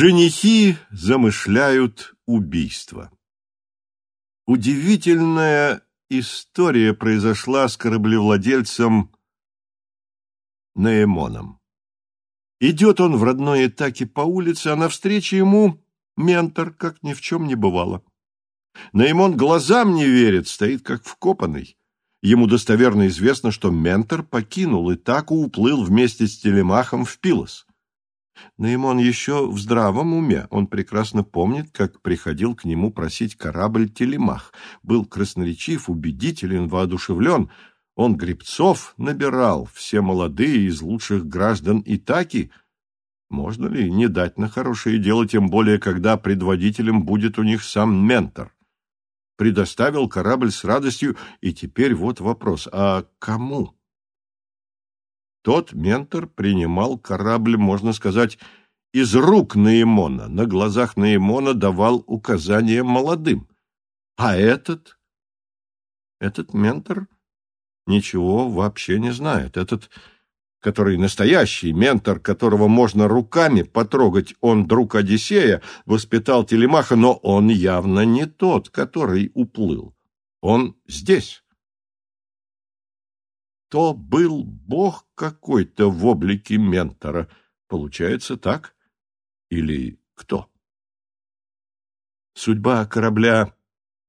Женихи замышляют убийство. Удивительная история произошла с кораблевладельцем Наэмоном. Идет он в родной Итаке по улице, а навстречу ему ментор, как ни в чем не бывало. Наимон глазам не верит, стоит как вкопанный. Ему достоверно известно, что ментор покинул Итаку, уплыл вместе с Телемахом в Пилос. Наимон еще в здравом уме. Он прекрасно помнит, как приходил к нему просить корабль Телемах. Был красноречив, убедителен, воодушевлен. Он гребцов набирал, все молодые из лучших граждан Итаки. Можно ли не дать на хорошее дело, тем более, когда предводителем будет у них сам ментор? Предоставил корабль с радостью, и теперь вот вопрос, а кому? Тот ментор принимал корабль, можно сказать, из рук Наимона, на глазах Наимона давал указания молодым. А этот? Этот ментор ничего вообще не знает. Этот, который настоящий ментор, которого можно руками потрогать, он друг Одиссея, воспитал Телемаха, но он явно не тот, который уплыл. Он здесь то был бог какой-то в облике ментора. Получается так? Или кто? Судьба корабля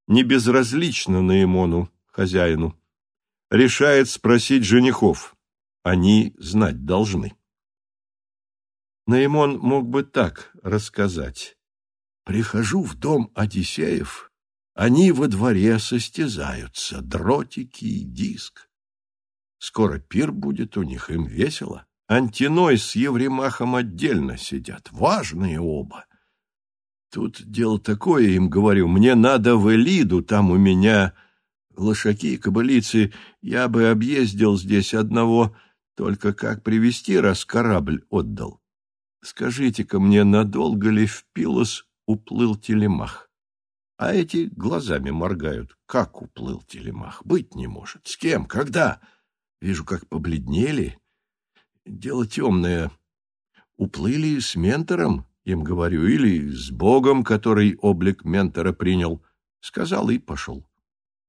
не безразлична Наимону, хозяину. Решает спросить женихов. Они знать должны. Наимон мог бы так рассказать. «Прихожу в дом Одиссеев, они во дворе состязаются, дротики и диск. Скоро пир будет у них, им весело. Антиной с Евремахом отдельно сидят, важные оба. Тут дело такое, им говорю, мне надо в Элиду, там у меня лошаки и кобылицы, я бы объездил здесь одного, только как привести раз корабль отдал. Скажите-ка мне, надолго ли в Пилос уплыл телемах? А эти глазами моргают. Как уплыл телемах? Быть не может. С кем? Когда? — Вижу, как побледнели. Дело темное. Уплыли с ментором, им говорю, или с Богом, который облик ментора принял. Сказал и пошел.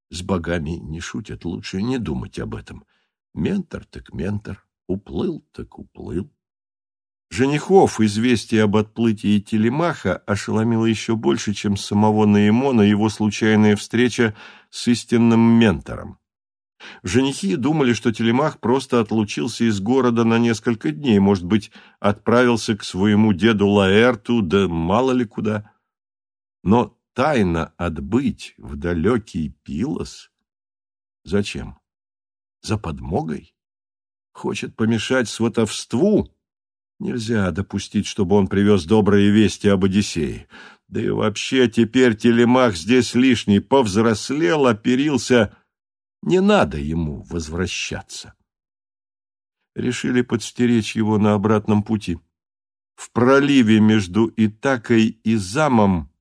С богами не шутят, лучше не думать об этом. Ментор так ментор, уплыл так уплыл. Женихов известие об отплытии Телемаха ошеломило еще больше, чем самого Наимона его случайная встреча с истинным ментором. Женихи думали, что Телемах просто отлучился из города на несколько дней, может быть, отправился к своему деду Лаэрту, да мало ли куда. Но тайно отбыть в далекий Пилос? Зачем? За подмогой? Хочет помешать сватовству? Нельзя допустить, чтобы он привез добрые вести об Одиссее. Да и вообще теперь Телемах здесь лишний, повзрослел, оперился не надо ему возвращаться. Решили подстеречь его на обратном пути. В проливе между Итакой и Замом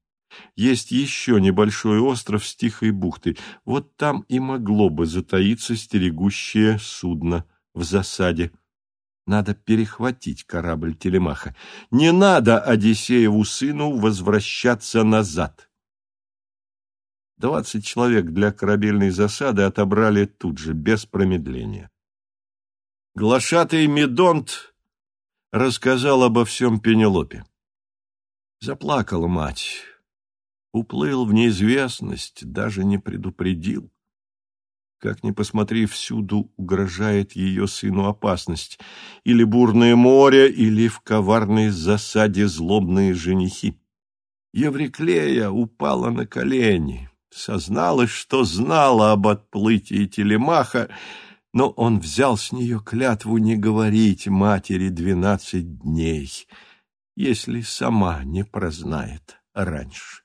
есть еще небольшой остров с тихой бухтой. Вот там и могло бы затаиться стерегущее судно в засаде. Надо перехватить корабль Телемаха. Не надо Одиссееву сыну возвращаться назад. Двадцать человек для корабельной засады отобрали тут же, без промедления. Глашатый Медонт рассказал обо всем Пенелопе. Заплакала мать. Уплыл в неизвестность, даже не предупредил. Как ни посмотри, всюду угрожает ее сыну опасность. Или бурное море, или в коварной засаде злобные женихи. Евриклея упала на колени, созналась, что знала об отплытии Телемаха, но он взял с нее клятву не говорить матери двенадцать дней, если сама не прознает раньше.